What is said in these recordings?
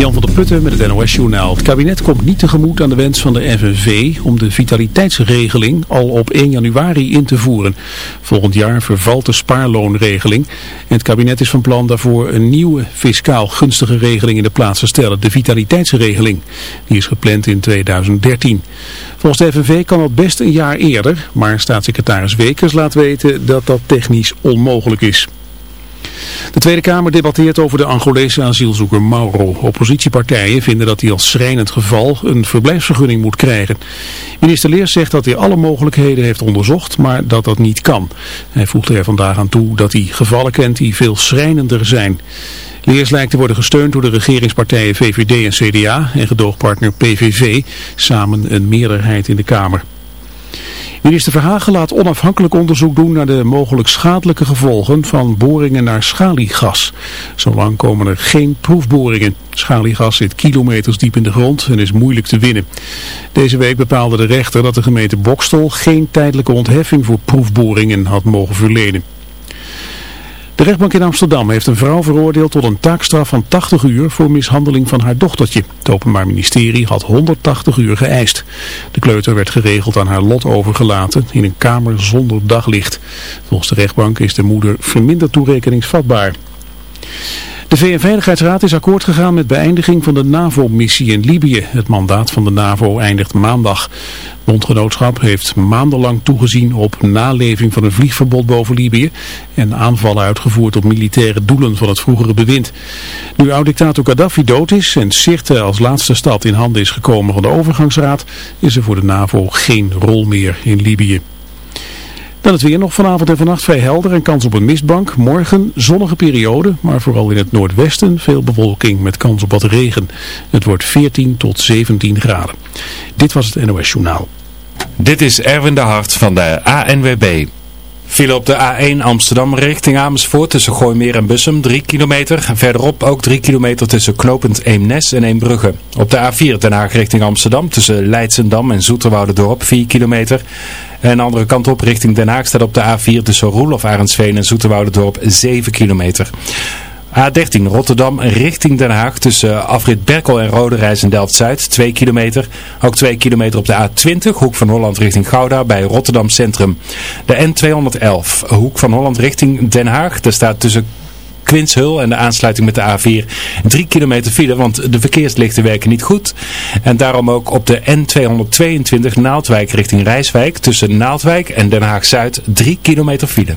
Jan van der Putten met het NOS-journaal. Het kabinet komt niet tegemoet aan de wens van de FNV om de vitaliteitsregeling al op 1 januari in te voeren. Volgend jaar vervalt de spaarloonregeling en het kabinet is van plan daarvoor een nieuwe fiscaal gunstige regeling in de plaats te stellen. De vitaliteitsregeling. Die is gepland in 2013. Volgens de FNV kan dat best een jaar eerder, maar staatssecretaris Wekers laat weten dat dat technisch onmogelijk is. De Tweede Kamer debatteert over de Angolese asielzoeker Mauro. Oppositiepartijen vinden dat hij als schrijnend geval een verblijfsvergunning moet krijgen. Minister Leers zegt dat hij alle mogelijkheden heeft onderzocht, maar dat dat niet kan. Hij voegde er vandaag aan toe dat hij gevallen kent die veel schrijnender zijn. Leers lijkt te worden gesteund door de regeringspartijen VVD en CDA en gedoogpartner PVV, samen een meerderheid in de Kamer. Minister Verhagen laat onafhankelijk onderzoek doen naar de mogelijk schadelijke gevolgen van boringen naar schaliegas. Zolang komen er geen proefboringen. Schaliegas zit kilometers diep in de grond en is moeilijk te winnen. Deze week bepaalde de rechter dat de gemeente Bokstel geen tijdelijke ontheffing voor proefboringen had mogen verlenen. De rechtbank in Amsterdam heeft een vrouw veroordeeld tot een taakstraf van 80 uur voor mishandeling van haar dochtertje. Het Openbaar Ministerie had 180 uur geëist. De kleuter werd geregeld aan haar lot overgelaten in een kamer zonder daglicht. Volgens de rechtbank is de moeder verminderd toerekeningsvatbaar. De VN-veiligheidsraad is akkoord gegaan met beëindiging van de NAVO-missie in Libië. Het mandaat van de NAVO eindigt maandag. Bondgenootschap heeft maandenlang toegezien op naleving van een vliegverbod boven Libië en aanvallen uitgevoerd op militaire doelen van het vroegere bewind. Nu oud-dictator Gaddafi dood is en Sirte als laatste stad in handen is gekomen van de overgangsraad, is er voor de NAVO geen rol meer in Libië. Dan het weer nog vanavond en vannacht vrij helder en kans op een mistbank. Morgen zonnige periode, maar vooral in het noordwesten veel bewolking met kans op wat regen. Het wordt 14 tot 17 graden. Dit was het NOS Journaal. Dit is Erwin de Hart van de ANWB. File op de A1 Amsterdam richting Amersfoort tussen Gooimeer en Bussum 3 kilometer. Verderop ook 3 kilometer tussen knopend Eemnes en Eembrugge. Op de A4 Den Haag richting Amsterdam tussen Leidsendam en Zoeterwoudendorp 4 kilometer. En de andere kant op richting Den Haag staat op de A4 tussen Roelof Arendsveen en Zoeterwoudendorp 7 kilometer. A13 Rotterdam richting Den Haag tussen afrit Berkel en Rode Reis en Delft-Zuid 2 kilometer. Ook 2 kilometer op de A20 Hoek van Holland richting Gouda bij Rotterdam Centrum. De N211 Hoek van Holland richting Den Haag. Daar staat tussen Quinshul en de aansluiting met de A4 3 kilometer file, want de verkeerslichten werken niet goed. En daarom ook op de N222 Naaldwijk richting Rijswijk tussen Naaldwijk en Den Haag Zuid 3 kilometer file.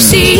FM.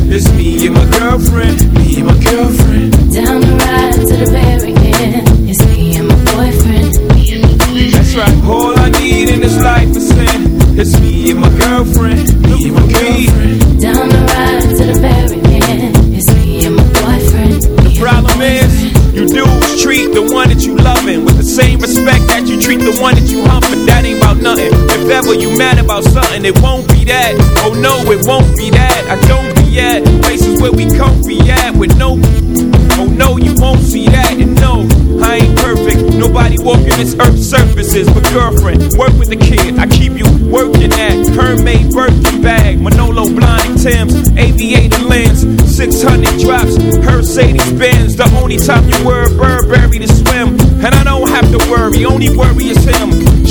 It's me and my girlfriend, me and my girlfriend. Down the ride to the very end. It's me and my boyfriend. Me and my boyfriend. That's right. All I need in this life is sin. It's me and my girlfriend, me and my girlfriend. Down the ride to the very end. It's me and my boyfriend. The problem is, you dudes treat the one that you loving with the same respect that you treat the one that you humping. That ain't about nothing. If ever you mad about something, it won't be that. Oh no, it won't be that. I don't at places where we comfy at with no. Oh no, you won't see that. And no, I ain't perfect. Nobody walking this earth's surfaces. But girlfriend, work with the kid. I keep you working at Hermès Birkin bag, Manolo Blahnik Tim's, aviator lens, 600 drops, Mercedes Benz. The only time you wear a Burberry to swim, and I don't have to worry. Only worry is him.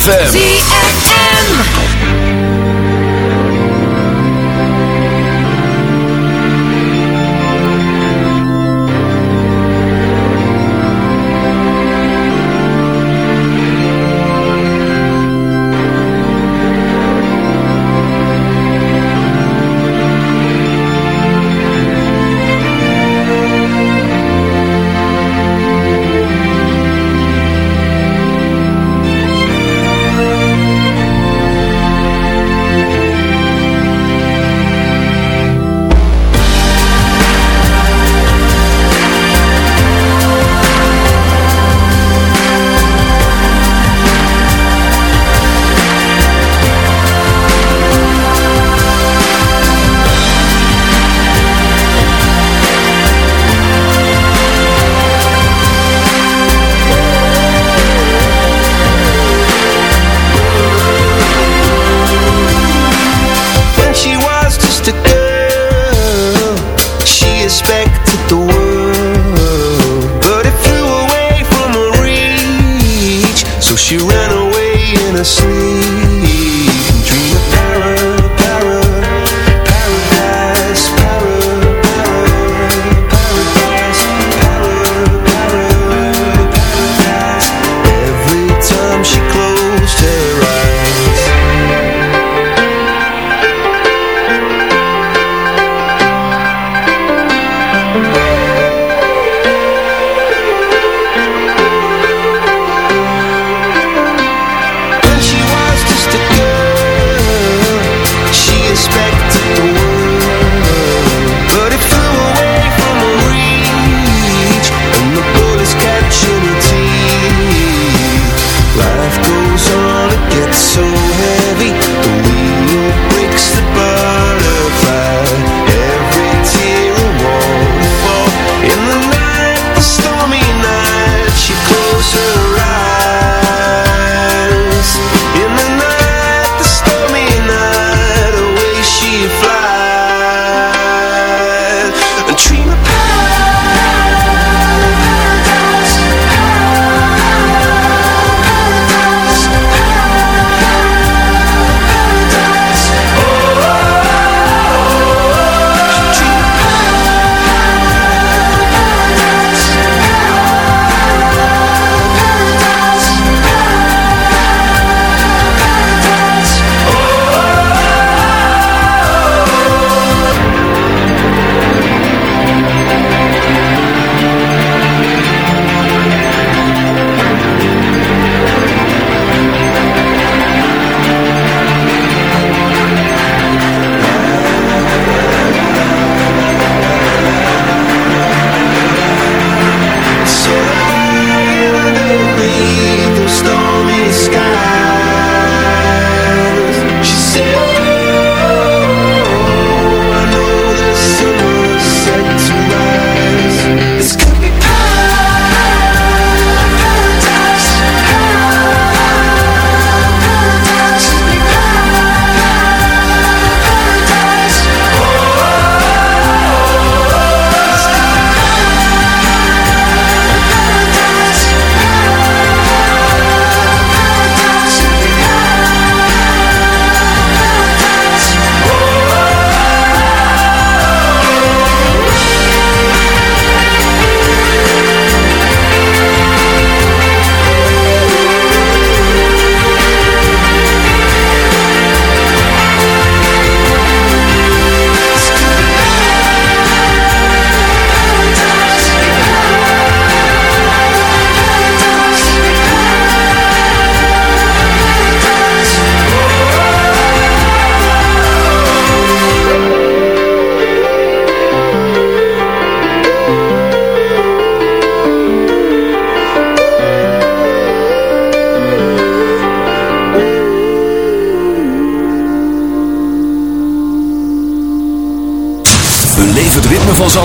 ZFM.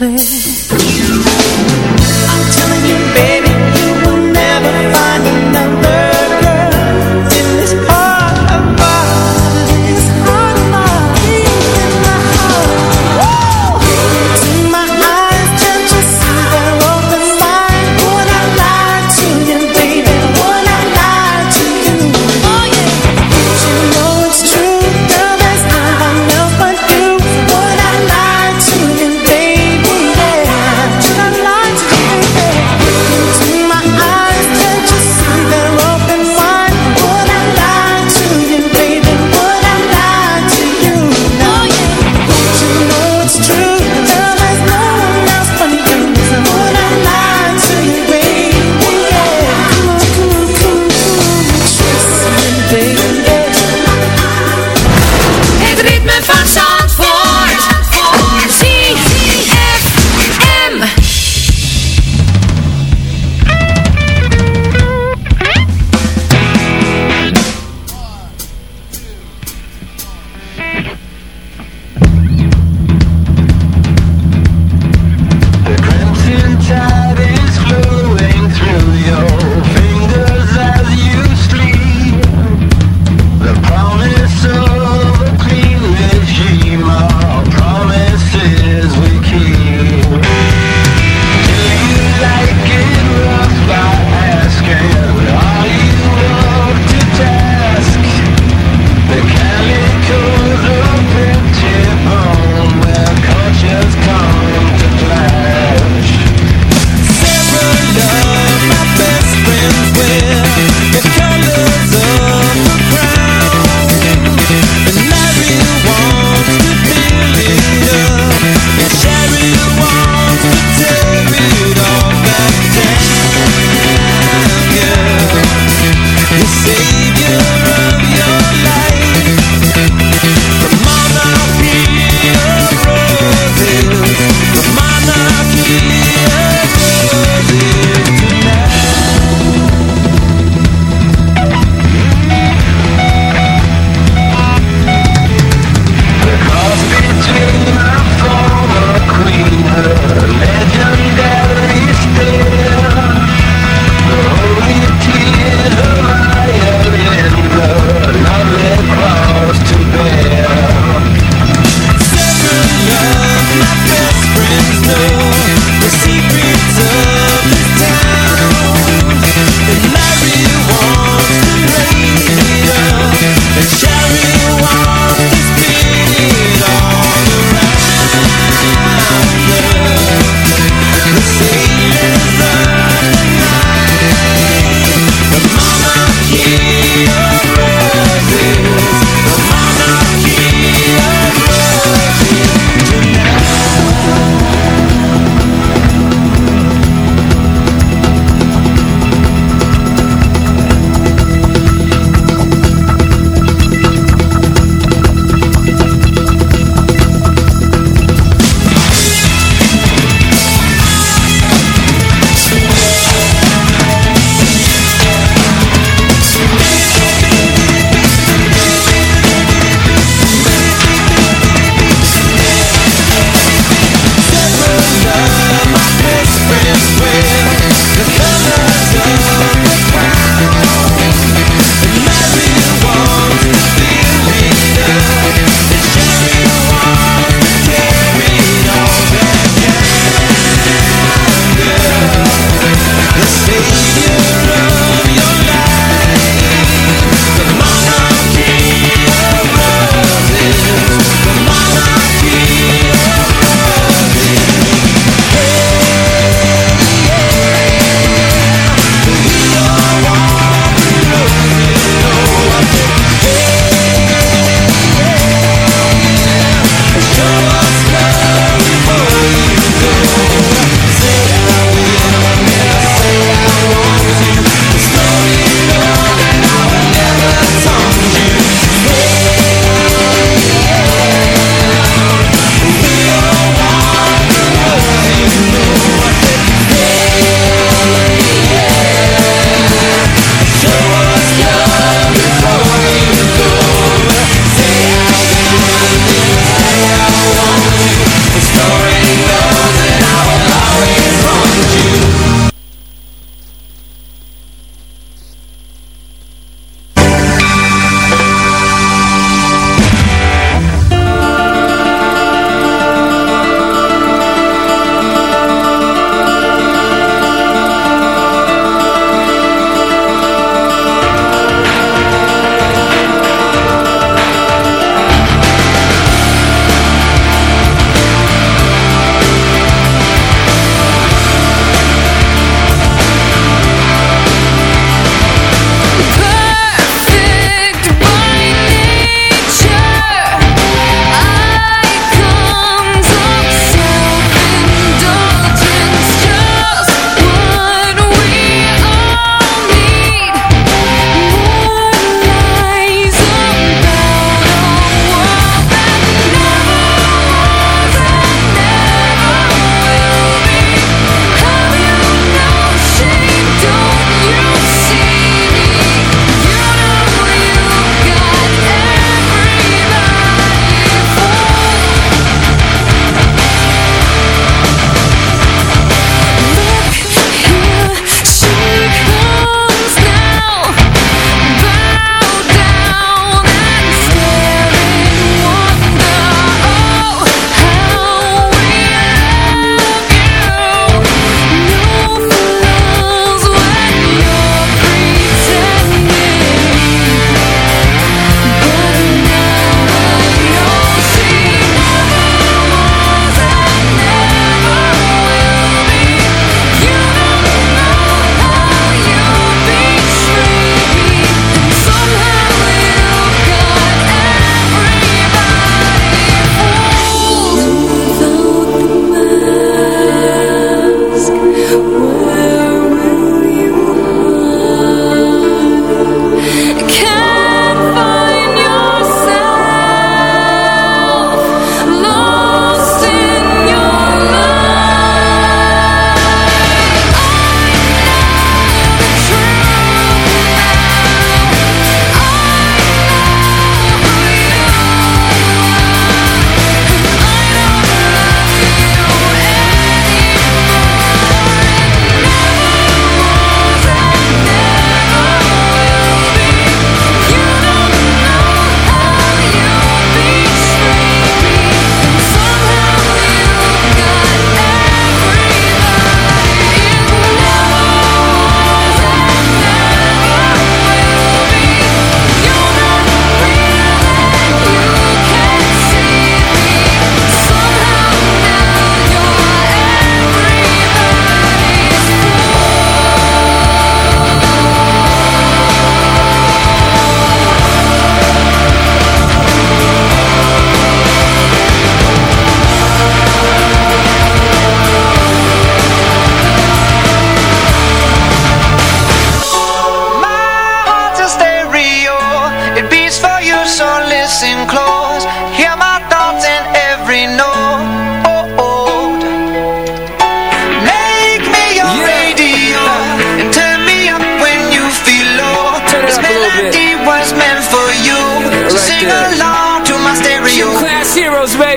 Game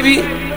baby.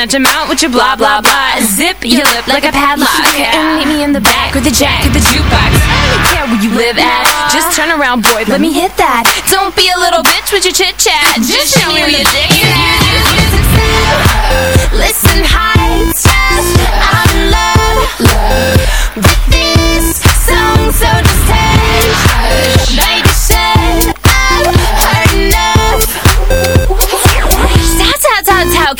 At your mouth with your blah blah blah. Zip your lip like a padlock. And meet me in the back with the jack of the jukebox. I don't care where you live at. Just turn around, boy. Let me hit that. Don't be a little bitch with your chit chat. Just show me where your dick is. Listen, hi, I'm in love with this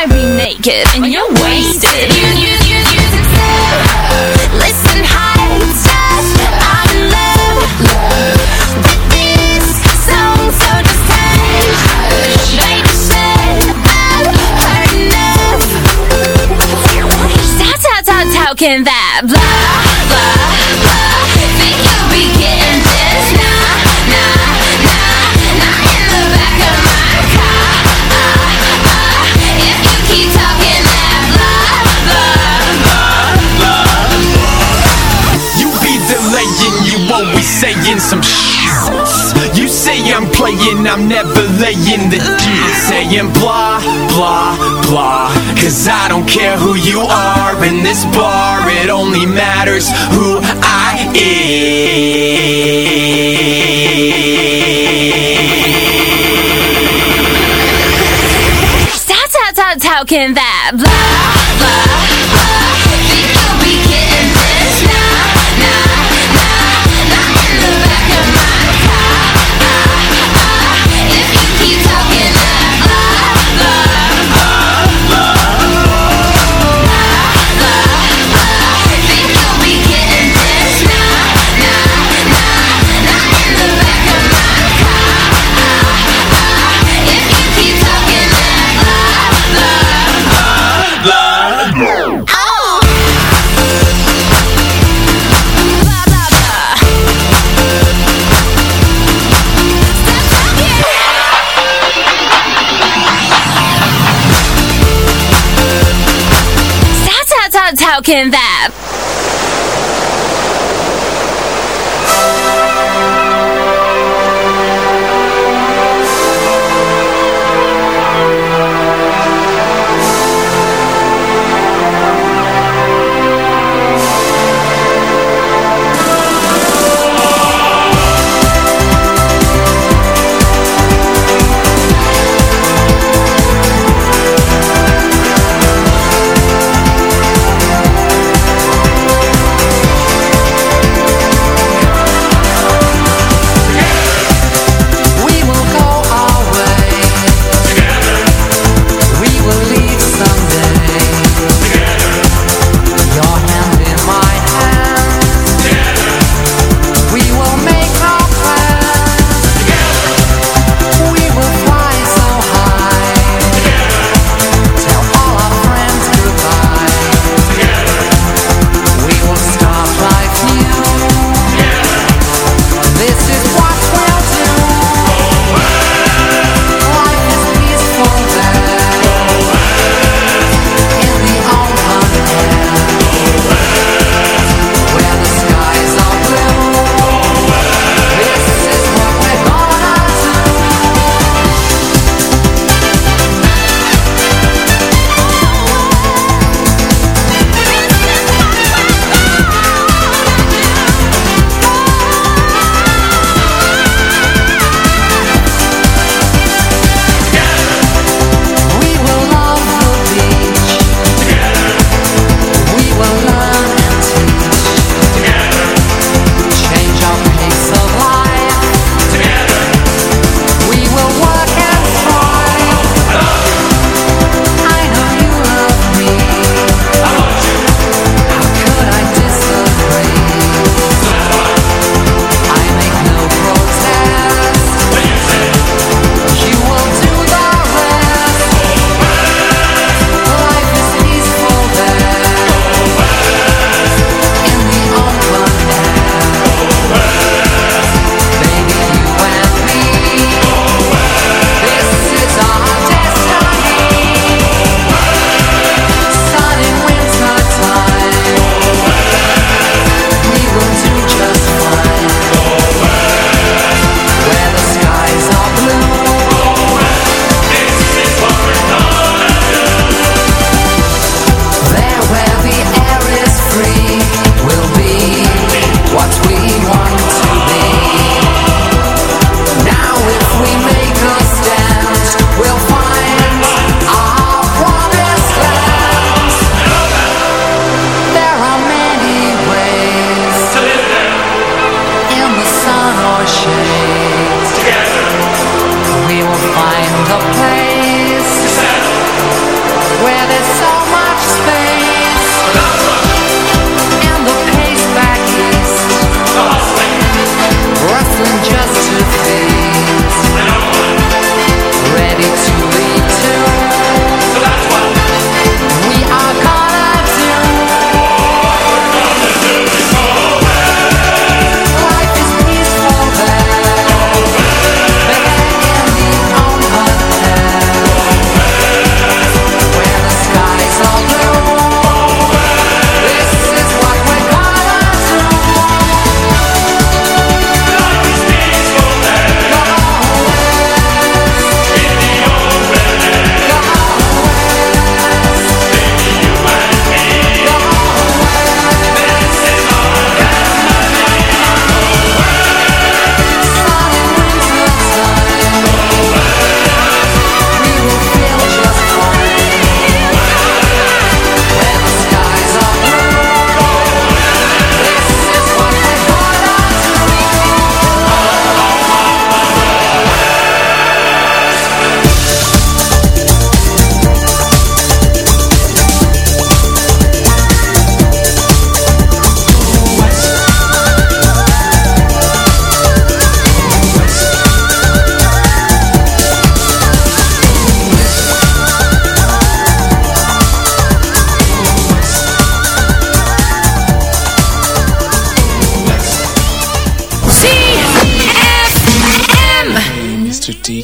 gonna be naked and you're wasted. You, you, you, you, Listen, hi, I'm in love. With this so how can that blah, blah, saying some shit. You say I'm playing, I'm never laying the deal. Saying blah, blah, blah. Cause I don't care who you are in this bar, it only matters who I am. How, how, how can that blah, blah? How, how